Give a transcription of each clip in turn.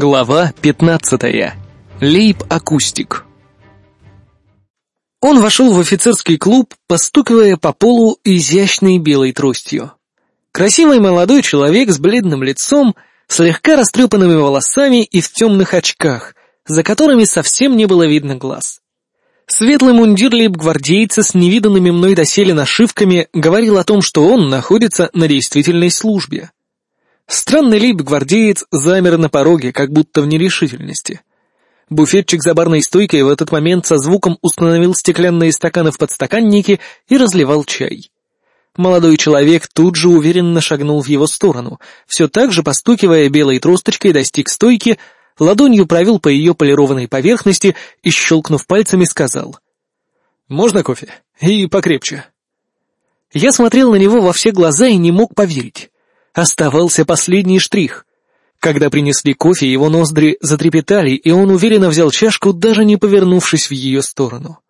Глава 15. Лейб-акустик. Он вошел в офицерский клуб, постукивая по полу изящной белой тростью. Красивый молодой человек с бледным лицом, слегка растрепанными волосами и в темных очках, за которыми совсем не было видно глаз. Светлый мундир лейб-гвардейца с невиданными мной доселе нашивками говорил о том, что он находится на действительной службе. Странный лейб-гвардеец замер на пороге, как будто в нерешительности. Буфетчик за барной стойкой в этот момент со звуком установил стеклянные стаканы в подстаканнике и разливал чай. Молодой человек тут же уверенно шагнул в его сторону, все так же, постукивая белой тросточкой, достиг стойки, ладонью провел по ее полированной поверхности и, щелкнув пальцами, сказал «Можно кофе? И покрепче». Я смотрел на него во все глаза и не мог поверить. Оставался последний штрих. Когда принесли кофе, его ноздри затрепетали, и он уверенно взял чашку, даже не повернувшись в ее сторону.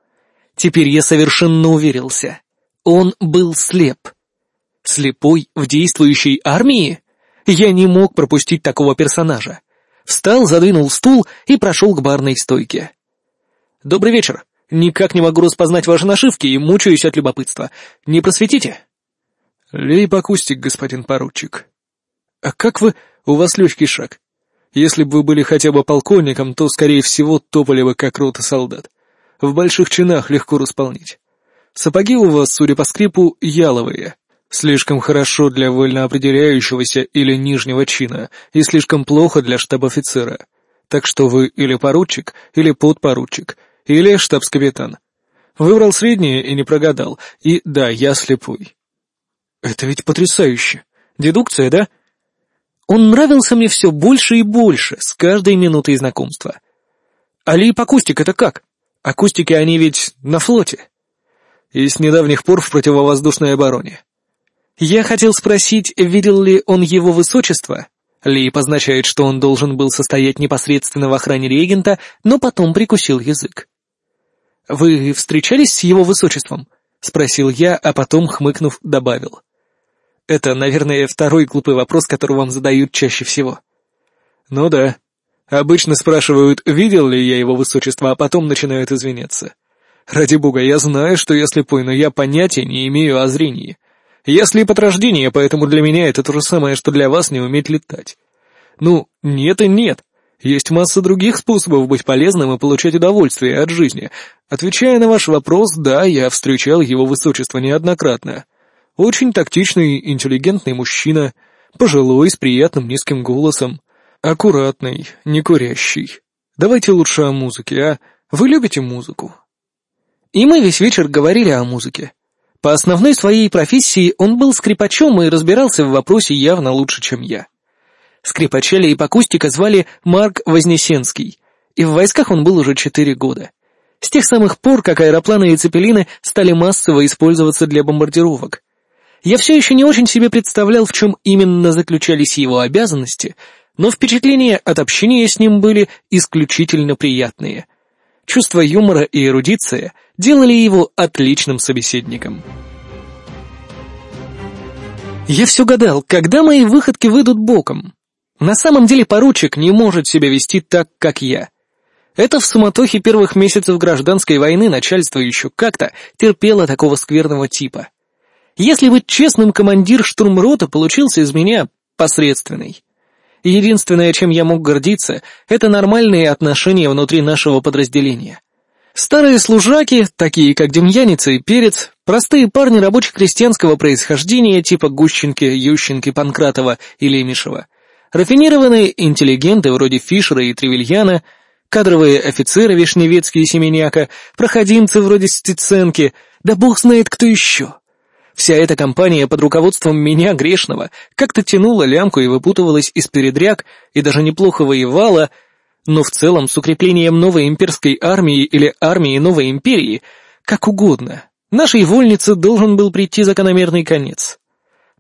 Теперь я совершенно уверился. Он был слеп. Слепой в действующей армии? Я не мог пропустить такого персонажа. Встал, задвинул стул и прошел к барной стойке. «Добрый вечер. Никак не могу распознать ваши нашивки и мучаюсь от любопытства. Не просветите?» «Лейб-акустик, господин поручик». «А как вы... У вас легкий шаг. Если бы вы были хотя бы полковником, то, скорее всего, топали бы как рота солдат. В больших чинах легко располнить. Сапоги у вас, судя по скрипу, яловые. Слишком хорошо для вольно определяющегося или нижнего чина, и слишком плохо для штаб-офицера. Так что вы или поручик, или подпоручик, или штабс-капитан. Выбрал среднее и не прогадал, и да, я слепой. Это ведь потрясающе. Дедукция, да? Он нравился мне все больше и больше с каждой минутой знакомства. Алип акустик это как? Акустики они ведь на флоте. И с недавних пор в противовоздушной обороне. Я хотел спросить, видел ли он его высочество? Лип означает, что он должен был состоять непосредственно в охране регента, но потом прикусил язык. «Вы встречались с его высочеством?» — спросил я, а потом, хмыкнув, добавил. Это, наверное, второй глупый вопрос, который вам задают чаще всего. Ну да. Обычно спрашивают, видел ли я его высочество, а потом начинают извиняться. Ради бога, я знаю, что я слепой, но я понятия не имею о зрении. Я слеп от рождения, поэтому для меня это то же самое, что для вас не уметь летать. Ну, нет и нет. Есть масса других способов быть полезным и получать удовольствие от жизни. Отвечая на ваш вопрос, да, я встречал его высочество неоднократно. Очень тактичный, интеллигентный мужчина, пожилой, с приятным низким голосом, аккуратный, не курящий. Давайте лучше о музыке, а? Вы любите музыку?» И мы весь вечер говорили о музыке. По основной своей профессии он был скрипачом и разбирался в вопросе явно лучше, чем я. Скрипача и акустика звали Марк Вознесенский, и в войсках он был уже четыре года. С тех самых пор, как аэропланы и цепелины стали массово использоваться для бомбардировок. Я все еще не очень себе представлял, в чем именно заключались его обязанности, но впечатления от общения с ним были исключительно приятные. Чувство юмора и эрудиция делали его отличным собеседником. Я все гадал, когда мои выходки выйдут боком. На самом деле поручик не может себя вести так, как я. Это в суматохе первых месяцев гражданской войны начальство еще как-то терпело такого скверного типа. Если быть честным, командир штурмрота получился из меня посредственный. Единственное, чем я мог гордиться, это нормальные отношения внутри нашего подразделения. Старые служаки, такие как Демьяница и Перец, простые парни рабоче-крестьянского происхождения типа Гущенки, Ющенки, Панкратова и Лемешева, рафинированные интеллигенты вроде Фишера и Тревельяна, кадровые офицеры Вишневецкие и Семеняка, проходимцы вроде Стеценки, да бог знает кто еще. Вся эта компания под руководством меня, грешного, как-то тянула лямку и выпутывалась из передряг, и даже неплохо воевала, но в целом с укреплением новой имперской армии или армии новой империи, как угодно, нашей вольнице должен был прийти закономерный конец.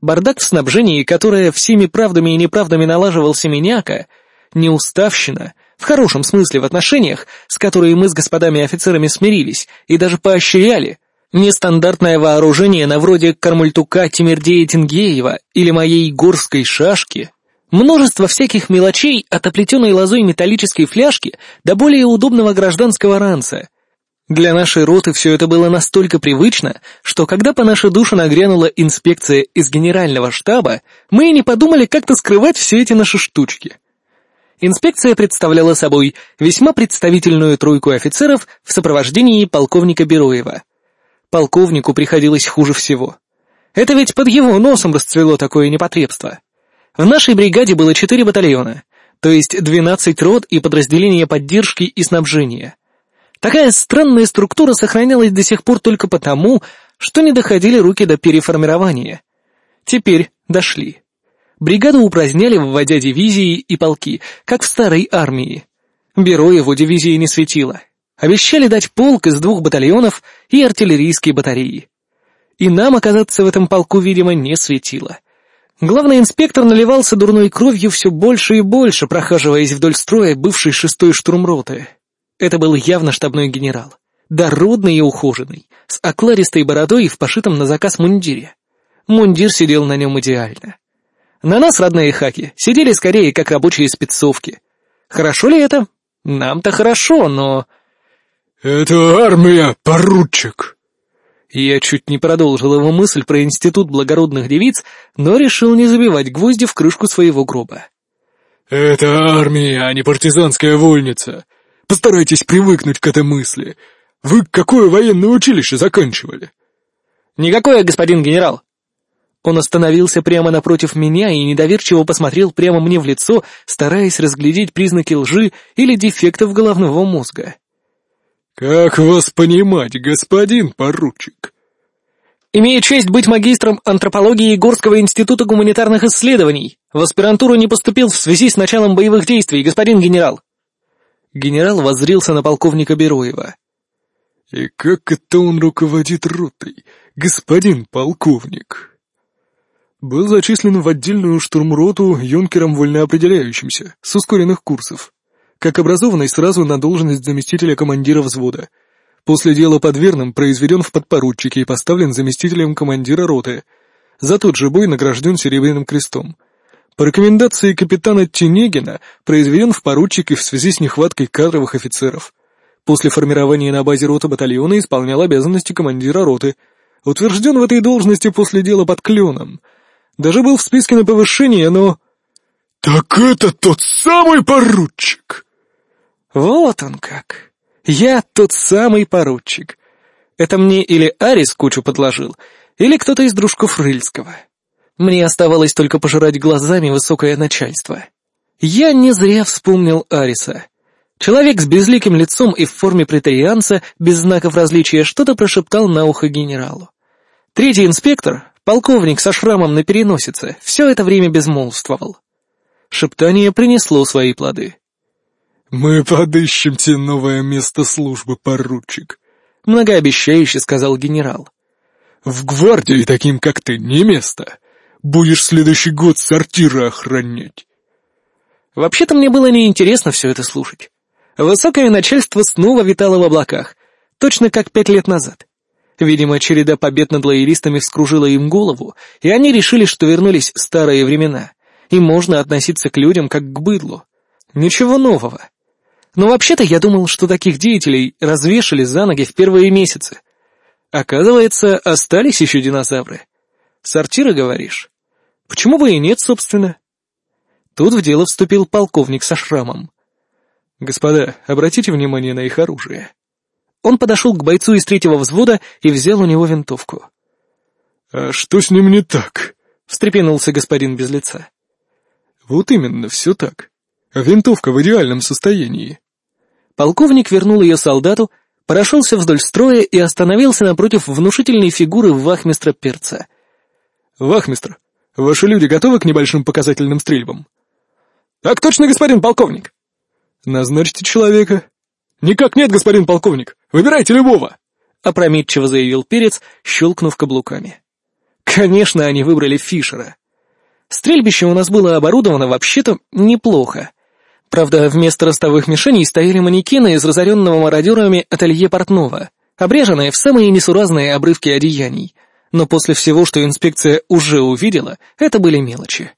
Бардак в снабжении, которое всеми правдами и неправдами налаживал Семеняка, неуставщина, в хорошем смысле в отношениях, с которой мы с господами офицерами смирились и даже поощряли — Нестандартное вооружение на вроде Кармультука Тимирдея Тингеева или моей горской шашки Множество всяких мелочей от оплетенной лозой металлической фляжки до более удобного гражданского ранца. Для нашей роты все это было настолько привычно, что когда по нашу душу нагрянула инспекция из генерального штаба, мы и не подумали как-то скрывать все эти наши штучки. Инспекция представляла собой весьма представительную тройку офицеров в сопровождении полковника Бероева. Полковнику приходилось хуже всего. Это ведь под его носом расцвело такое непотребство. В нашей бригаде было четыре батальона, то есть 12 рот и подразделения поддержки и снабжения. Такая странная структура сохранялась до сих пор только потому, что не доходили руки до переформирования. Теперь дошли. Бригаду упраздняли, вводя дивизии и полки, как в старой армии. Бюро его дивизии не светило. Обещали дать полк из двух батальонов и артиллерийские батареи. И нам оказаться в этом полку, видимо, не светило. Главный инспектор наливался дурной кровью все больше и больше, прохаживаясь вдоль строя бывшей шестой штурмроты. Это был явно штабной генерал. Дородный и ухоженный, с окларистой бородой и в пошитом на заказ мундире. Мундир сидел на нем идеально. На нас, родные хаки, сидели скорее как рабочие спецовки. Хорошо ли это? Нам-то хорошо, но... «Это армия, поручик!» Я чуть не продолжил его мысль про институт благородных девиц, но решил не забивать гвозди в крышку своего гроба. «Это армия, а не партизанская вольница. Постарайтесь привыкнуть к этой мысли. Вы какое военное училище заканчивали?» «Никакое, господин генерал». Он остановился прямо напротив меня и недоверчиво посмотрел прямо мне в лицо, стараясь разглядеть признаки лжи или дефектов головного мозга. «Как вас понимать, господин поручик?» «Имею честь быть магистром антропологии Горского института гуманитарных исследований. В аспирантуру не поступил в связи с началом боевых действий, господин генерал». Генерал воззрился на полковника Бероева. «И как это он руководит ротой, господин полковник?» Был зачислен в отдельную штурмроту юнкером вольноопределяющимся, с ускоренных курсов как образованный сразу на должность заместителя командира взвода. После дела под Верным произведен в подпоручике и поставлен заместителем командира роты. За тот же бой награжден Серебряным крестом. По рекомендации капитана Тенегина произведен в поручики в связи с нехваткой кадровых офицеров. После формирования на базе роты батальона исполнял обязанности командира роты. Утвержден в этой должности после дела под Кленом. Даже был в списке на повышение, но... «Так это тот самый поручик!» Вот он как. Я тот самый поручик. Это мне или Арис кучу подложил, или кто-то из дружков Рыльского. Мне оставалось только пожирать глазами высокое начальство. Я не зря вспомнил Ариса. Человек с безликим лицом и в форме претарианца, без знаков различия, что-то прошептал на ухо генералу. Третий инспектор, полковник со шрамом на переносице, все это время безмолвствовал. Шептание принесло свои плоды. «Мы подыщем тебе новое место службы, поручик», — многообещающе сказал генерал. «В гвардии таким, как ты, не место. Будешь следующий год сортиры охранять». Вообще-то мне было неинтересно все это слушать. Высокое начальство снова витало в облаках, точно как пять лет назад. Видимо, череда побед над лоялистами вскружила им голову, и они решили, что вернулись старые времена, и можно относиться к людям как к быдлу. Ничего нового. Но вообще-то я думал, что таких деятелей развешали за ноги в первые месяцы. Оказывается, остались еще динозавры. Сортиры, говоришь? Почему бы и нет, собственно? Тут в дело вступил полковник со шрамом. «Господа, обратите внимание на их оружие». Он подошел к бойцу из третьего взвода и взял у него винтовку. «А что с ним не так?» — встрепенулся господин без лица. «Вот именно, все так. Винтовка в идеальном состоянии. Полковник вернул ее солдату, прошелся вдоль строя и остановился напротив внушительной фигуры вахмистра Перца. «Вахмистр, ваши люди готовы к небольшим показательным стрельбам?» «Так точно, господин полковник!» «Назначьте человека». «Никак нет, господин полковник! Выбирайте любого!» Опрометчиво заявил Перец, щелкнув каблуками. Конечно, они выбрали Фишера. Стрельбище у нас было оборудовано вообще-то неплохо. Правда, вместо ростовых мишеней стояли манекены из разоренного мародерами ателье портного, обреженные в самые несуразные обрывки одеяний. Но после всего, что инспекция уже увидела, это были мелочи.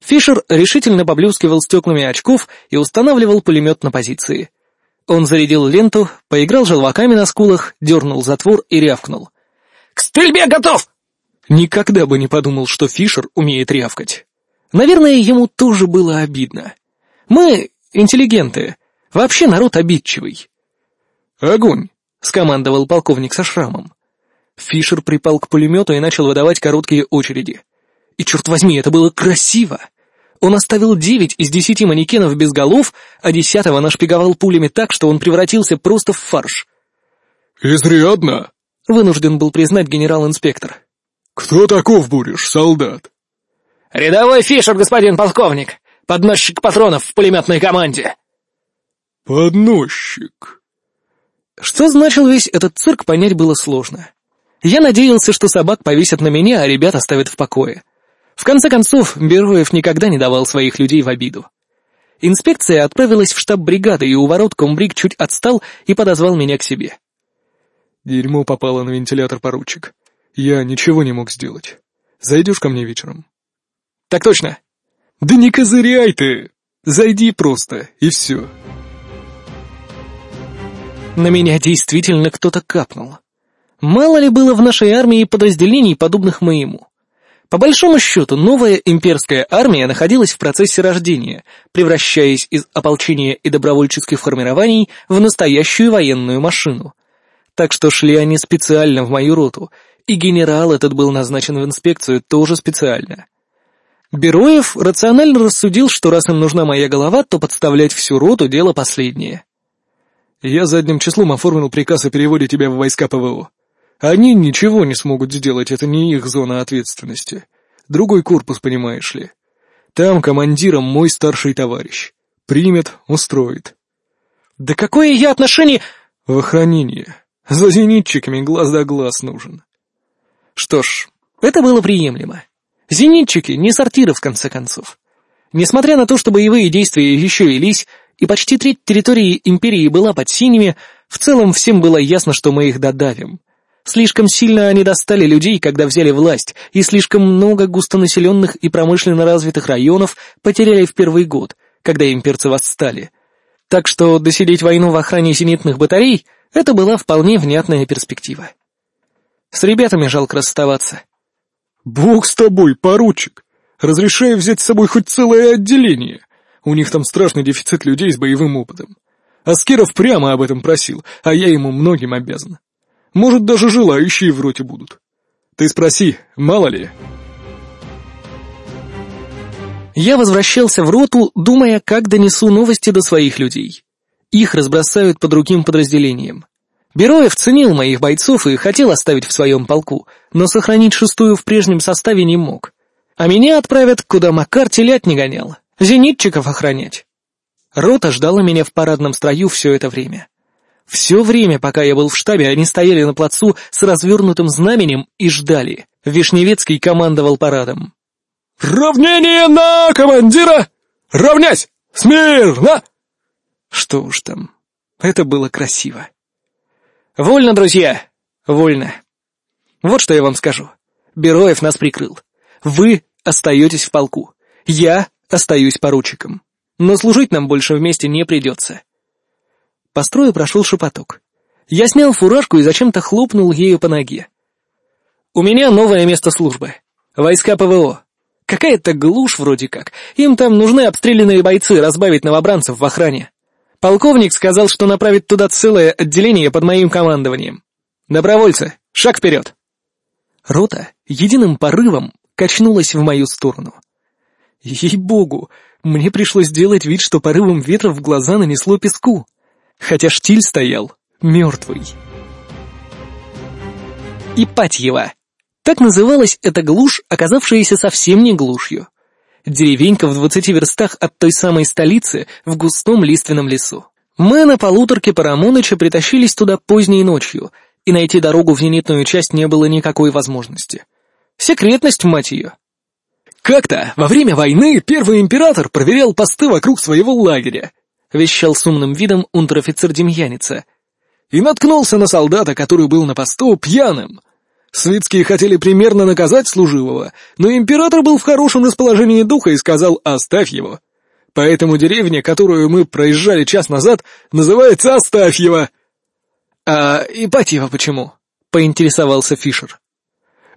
Фишер решительно поблескивал стеклами очков и устанавливал пулемет на позиции. Он зарядил ленту, поиграл желваками на скулах, дернул затвор и рявкнул. «К стрельбе готов!» Никогда бы не подумал, что Фишер умеет рявкать. Наверное, ему тоже было обидно. Мы интеллигенты, вообще народ обидчивый. «Огонь!» — скомандовал полковник со шрамом. Фишер припал к пулемету и начал выдавать короткие очереди. И, черт возьми, это было красиво! Он оставил девять из десяти манекенов без голов, а десятого нашпиговал пулями так, что он превратился просто в фарш. «Изрядно!» — вынужден был признать генерал-инспектор. «Кто таков будешь, солдат?» «Рядовой Фишер, господин полковник! Подносчик патронов в пулеметной команде!» «Подносчик...» Что значил весь этот цирк, понять было сложно. Я надеялся, что собак повесят на меня, а ребят оставят в покое. В конце концов, Бероев никогда не давал своих людей в обиду. Инспекция отправилась в штаб бригады, и у ворот комбриг чуть отстал и подозвал меня к себе. «Дерьмо попало на вентилятор, поручик. Я ничего не мог сделать. Зайдешь ко мне вечером?» «Так точно!» «Да не козыряй ты! Зайди просто, и все!» На меня действительно кто-то капнул. Мало ли было в нашей армии подразделений, подобных моему. По большому счету, новая имперская армия находилась в процессе рождения, превращаясь из ополчения и добровольческих формирований в настоящую военную машину. Так что шли они специально в мою роту, и генерал этот был назначен в инспекцию тоже специально. Бероев рационально рассудил, что раз им нужна моя голова, то подставлять всю роту — дело последнее. «Я задним числом оформил приказ о переводе тебя в войска ПВО. Они ничего не смогут сделать, это не их зона ответственности. Другой корпус, понимаешь ли. Там командиром мой старший товарищ. Примет, устроит. Да какое я отношение... В охранение. За зенитчиками глаз да глаз нужен. Что ж, это было приемлемо. Зенитчики не сортиры, в конце концов. Несмотря на то, что боевые действия еще велись, и почти треть территории империи была под синими, в целом всем было ясно, что мы их додавим. Слишком сильно они достали людей, когда взяли власть, и слишком много густонаселенных и промышленно развитых районов потеряли в первый год, когда имперцы восстали. Так что досидеть войну в охране зенитных батарей — это была вполне внятная перспектива. С ребятами жалко расставаться. «Бог с тобой, поручик! Разрешаю взять с собой хоть целое отделение. У них там страшный дефицит людей с боевым опытом. Аскеров прямо об этом просил, а я ему многим обязан. Может, даже желающие в роте будут. Ты спроси, мало ли. Я возвращался в роту, думая, как донесу новости до своих людей. Их разбросают по другим подразделениям. Бероев ценил моих бойцов и хотел оставить в своем полку, но сохранить шестую в прежнем составе не мог. А меня отправят, куда Макар телят не гонял, зенитчиков охранять. Рота ждала меня в парадном строю все это время. Все время, пока я был в штабе, они стояли на плацу с развернутым знаменем и ждали. Вишневецкий командовал парадом. «Равнение на командира! Равнять! Смирно!» Что уж там, это было красиво. «Вольно, друзья! Вольно. Вот что я вам скажу. Бероев нас прикрыл. Вы остаетесь в полку. Я остаюсь поручиком. Но служить нам больше вместе не придется. По строю прошел шепоток. Я снял фуражку и зачем-то хлопнул ею по ноге. «У меня новое место службы. Войска ПВО. Какая-то глушь вроде как. Им там нужны обстрелянные бойцы разбавить новобранцев в охране. Полковник сказал, что направит туда целое отделение под моим командованием. Добровольцы, шаг вперед!» Рота единым порывом качнулась в мою сторону. Ей-богу, мне пришлось сделать вид, что порывом ветра в глаза нанесло песку хотя штиль стоял мертвый. Ипатьева. Так называлась эта глушь, оказавшаяся совсем не глушью. Деревенька в двадцати верстах от той самой столицы в густом лиственном лесу. Мы на полуторке Парамоныча притащились туда поздней ночью, и найти дорогу в зенитную часть не было никакой возможности. Секретность, мать ее. Как-то во время войны первый император проверял посты вокруг своего лагеря, — вещал с умным видом унтер-офицер Демьяница. «И наткнулся на солдата, который был на посту пьяным. Свитские хотели примерно наказать служивого, но император был в хорошем расположении духа и сказал «оставь его». Поэтому деревня, которую мы проезжали час назад, называется Астафьево. «А Ипатьева почему?» — поинтересовался Фишер.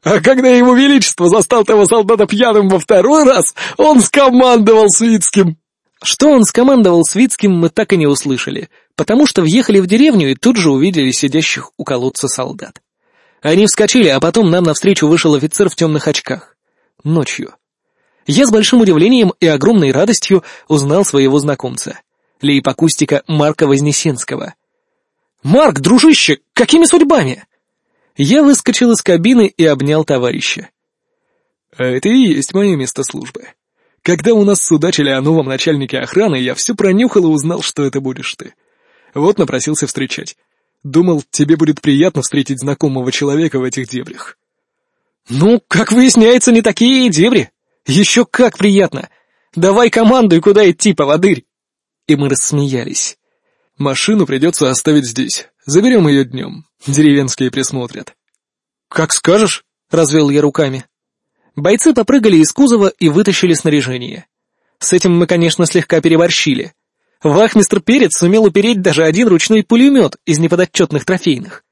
«А когда его величество застал того солдата пьяным во второй раз, он скомандовал Свитским!» Что он скомандовал Свитским, мы так и не услышали, потому что въехали в деревню и тут же увидели сидящих у колодца солдат. Они вскочили, а потом нам навстречу вышел офицер в темных очках. Ночью. Я с большим удивлением и огромной радостью узнал своего знакомца, лейб-акустика Марка Вознесенского. «Марк, дружище, какими судьбами?» Я выскочил из кабины и обнял товарища. «А это и есть мое место службы. Когда у нас судачили о новом начальнике охраны, я все пронюхал и узнал, что это будешь ты. Вот напросился встречать. Думал, тебе будет приятно встретить знакомого человека в этих дебрях». «Ну, как выясняется, не такие и дебри. Еще как приятно. Давай команду и куда идти, поводырь!» И мы рассмеялись. «Машину придется оставить здесь. Заберем ее днем. Деревенские присмотрят». «Как скажешь», — развел я руками. Бойцы попрыгали из кузова и вытащили снаряжение. С этим мы, конечно, слегка переборщили. Вахмистр Перец сумел упереть даже один ручной пулемет из неподотчетных трофейных.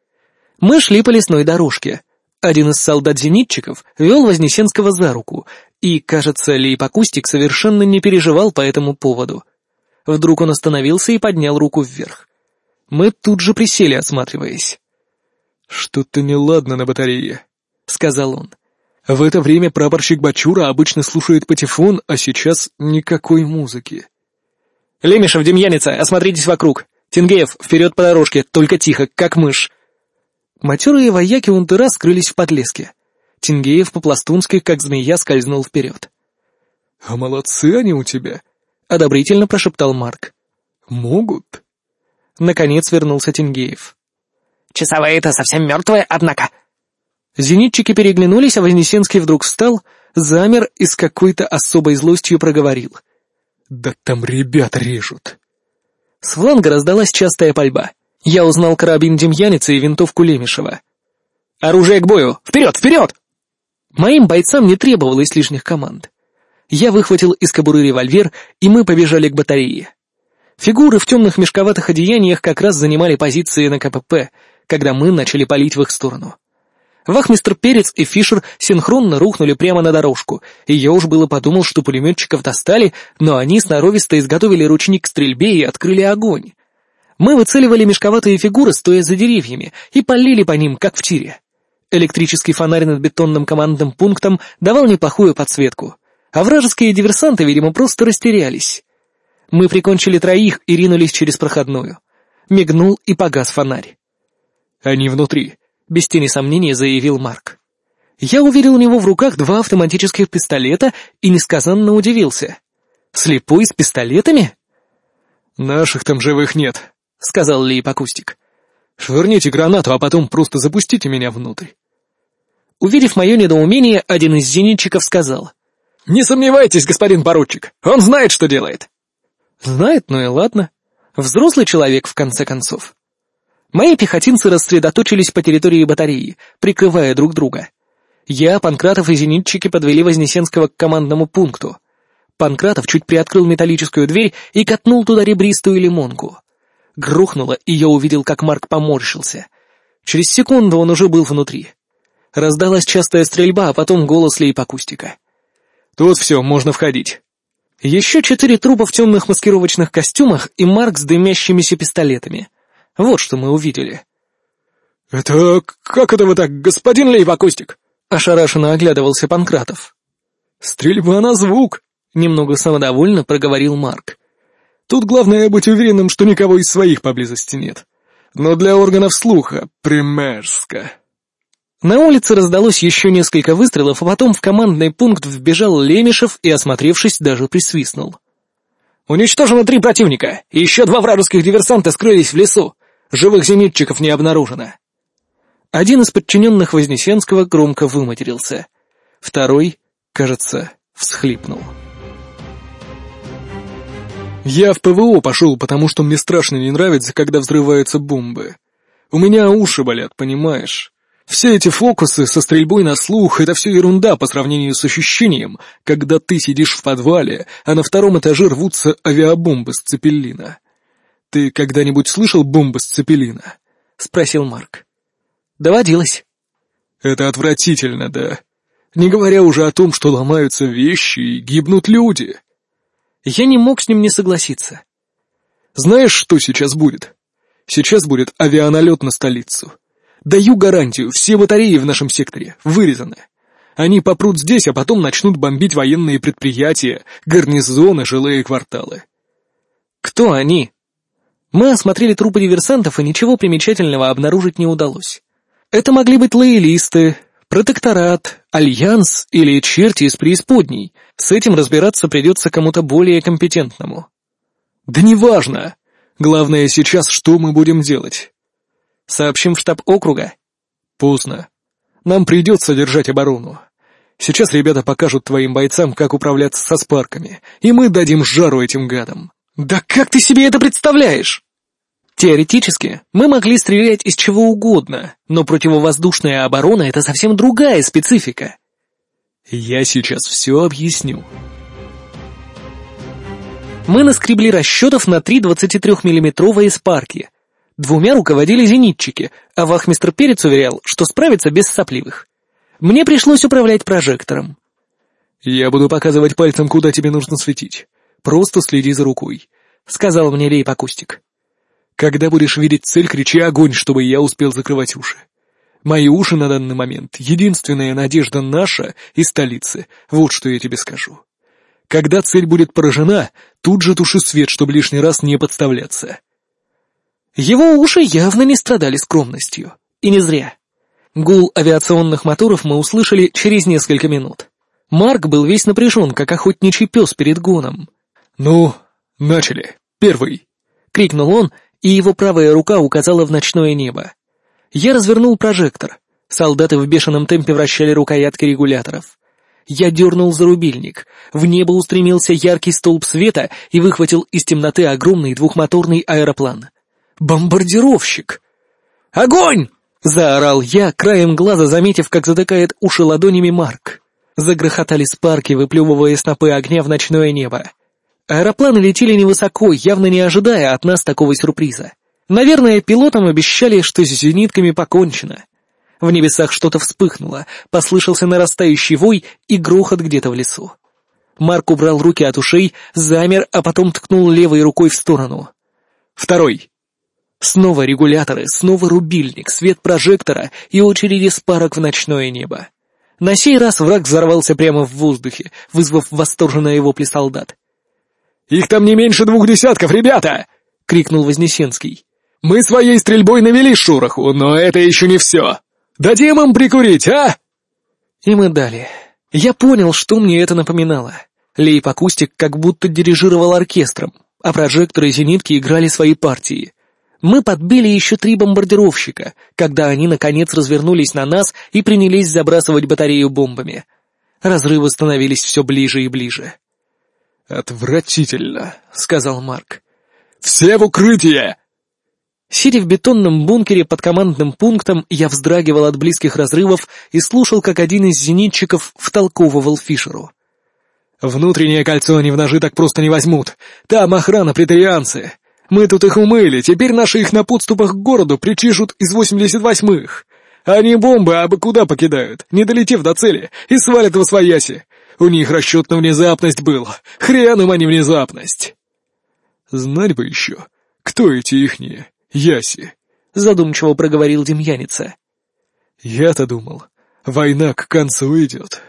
Мы шли по лесной дорожке. Один из солдат-зенитчиков вел Вознесенского за руку, и, кажется, Лейпокустик совершенно не переживал по этому поводу. Вдруг он остановился и поднял руку вверх. Мы тут же присели, осматриваясь. «Что-то неладно на батарее», — сказал он. В это время прапорщик Бачура обычно слушает патефон, а сейчас никакой музыки. «Лемешев, Демьяница, осмотритесь вокруг! Тингеев, вперед по дорожке, только тихо, как мышь!» Матерые вояки унтера скрылись в подлеске. Тингеев по-пластунски, как змея, скользнул вперед. «А молодцы они у тебя!» — одобрительно прошептал Марк. «Могут?» Наконец вернулся Тингеев. «Часовые-то совсем мертвые, однако!» Зенитчики переглянулись, а Вознесенский вдруг встал, замер и с какой-то особой злостью проговорил. «Да там ребят режут!» С фланга раздалась частая пальба. Я узнал карабин Демьяницы и винтовку Лемешева. «Оружие к бою! Вперед, вперед!» Моим бойцам не требовалось лишних команд. Я выхватил из кобуры револьвер, и мы побежали к батарее. Фигуры в темных мешковатых одеяниях как раз занимали позиции на КПП, когда мы начали палить в их сторону. Вахмистр Перец и Фишер синхронно рухнули прямо на дорожку, и я уж было подумал, что пулеметчиков достали, но они сноровисто изготовили ручник к стрельбе и открыли огонь. Мы выцеливали мешковатые фигуры, стоя за деревьями, и полили по ним, как в тире. Электрический фонарь над бетонным командным пунктом давал неплохую подсветку, а вражеские диверсанты, видимо, просто растерялись. Мы прикончили троих и ринулись через проходную. Мигнул и погас фонарь. «Они внутри», без тени сомнения заявил Марк. Я увидел у него в руках два автоматических пистолета и несказанно удивился. Слепой с пистолетами? «Наших там живых нет», — сказал Лейп Акустик. «Швырните гранату, а потом просто запустите меня внутрь». Увидев мое недоумение, один из зенитчиков сказал. «Не сомневайтесь, господин поручик, он знает, что делает». «Знает, ну и ладно. Взрослый человек, в конце концов». Мои пехотинцы рассредоточились по территории батареи, прикрывая друг друга. Я, Панкратов и зенитчики подвели Вознесенского к командному пункту. Панкратов чуть приоткрыл металлическую дверь и катнул туда ребристую лимонку. Грохнуло, и я увидел, как Марк поморщился. Через секунду он уже был внутри. Раздалась частая стрельба, а потом голос лейб-акустика. «Тут все, можно входить». Еще четыре трупа в темных маскировочных костюмах и Марк с дымящимися пистолетами — вот что мы увидели. «Это... как это вы так, господин Лейб-акустик?» — ошарашенно оглядывался Панкратов. «Стрельба на звук», — немного самодовольно проговорил Марк. «Тут главное быть уверенным, что никого из своих поблизости нет. Но для органов слуха примерзко». На улице раздалось еще несколько выстрелов, а потом в командный пункт вбежал Лемешев и, осмотревшись, даже присвистнул. «Уничтожено три противника, и еще два вражеских диверсанта скрылись в лесу. Живых зенитчиков не обнаружено. Один из подчиненных Вознесенского громко выматерился. Второй, кажется, всхлипнул. «Я в ПВО пошел, потому что мне страшно не нравится, когда взрываются бомбы. У меня уши болят, понимаешь? Все эти фокусы со стрельбой на слух — это все ерунда по сравнению с ощущением, когда ты сидишь в подвале, а на втором этаже рвутся авиабомбы с цепеллина. Ты когда-нибудь слышал бомбы с цепеллина? — спросил Марк. Доводилось. Это отвратительно, да. Не говоря уже о том, что ломаются вещи и гибнут люди. Я не мог с ним не согласиться. Знаешь, что сейчас будет? Сейчас будет авианалет на столицу. Даю гарантию, все батареи в нашем секторе вырезаны. Они попрут здесь, а потом начнут бомбить военные предприятия, гарнизоны, жилые кварталы. Кто они? Мы осмотрели трупы диверсантов, и ничего примечательного обнаружить не удалось. Это могли быть лоялисты, протекторат, альянс или черти из преисподней. С этим разбираться придется кому-то более компетентному. Да неважно. Главное сейчас, что мы будем делать. Сообщим в штаб округа. Поздно. Нам придется держать оборону. Сейчас ребята покажут твоим бойцам, как управляться со спарками, и мы дадим жару этим гадам. Да как ты себе это представляешь? Теоретически, мы могли стрелять из чего угодно, но противовоздушная оборона — это совсем другая специфика. Я сейчас все объясню. Мы наскребли расчетов на три 23-миллиметровые спарки. Двумя руководили зенитчики, а вахмистр Перец уверял, что справится без сопливых. Мне пришлось управлять прожектором. «Я буду показывать пальцем, куда тебе нужно светить. Просто следи за рукой», — сказал мне Лейп Акустик. «Когда будешь видеть цель, кричи огонь, чтобы я успел закрывать уши. Мои уши на данный момент — единственная надежда наша и столицы, вот что я тебе скажу. Когда цель будет поражена, тут же туши свет, чтобы лишний раз не подставляться». Его уши явно не страдали скромностью. И не зря. Гул авиационных моторов мы услышали через несколько минут. Марк был весь напряжен, как охотничий пес перед гоном. «Ну, начали. Первый!» — крикнул он, и его правая рука указала в ночное небо. Я развернул прожектор. Солдаты в бешеном темпе вращали рукоятки регуляторов. Я дернул за рубильник. В небо устремился яркий столб света и выхватил из темноты огромный двухмоторный аэроплан. Бомбардировщик! «Огонь!» — заорал я, краем глаза заметив, как затыкает уши ладонями Марк. Загрохотали спарки, выплевывая снопы огня в ночное небо. Аэропланы летели невысоко, явно не ожидая от нас такого сюрприза. Наверное, пилотам обещали, что с зенитками покончено. В небесах что-то вспыхнуло, послышался нарастающий вой и грохот где-то в лесу. Марк убрал руки от ушей, замер, а потом ткнул левой рукой в сторону. «Второй!» Снова регуляторы, снова рубильник, свет прожектора и очереди спарок в ночное небо. На сей раз враг взорвался прямо в воздухе, вызвав восторженные вопли солдат. «Их там не меньше двух десятков, ребята!» — крикнул Вознесенский. «Мы своей стрельбой навели шороху, но это еще не все. Дадим им прикурить, а?» И мы дали. Я понял, что мне это напоминало. Лейп-акустик как будто дирижировал оркестром, а прожекторы и зенитки играли свои партии. Мы подбили еще три бомбардировщика, когда они, наконец, развернулись на нас и принялись забрасывать батарею бомбами. Разрывы становились все ближе и ближе. «Отвратительно», — сказал Марк. «Все в укрытие!» Сидя в бетонном бункере под командным пунктом, я вздрагивал от близких разрывов и слушал, как один из зенитчиков втолковывал Фишеру. «Внутреннее кольцо они в ножи так просто не возьмут. Там охрана претарианцы. Мы тут их умыли, теперь наши их на подступах к городу причешут из 88-х. Они бомбы абы куда покидают, не долетев до цели, и свалят в освояси. У них расчет на внезапность был. Хрен им, а не внезапность. Знать бы еще, кто эти ихние яси, задумчиво проговорил Демьяница. Я-то думал, война к концу идет.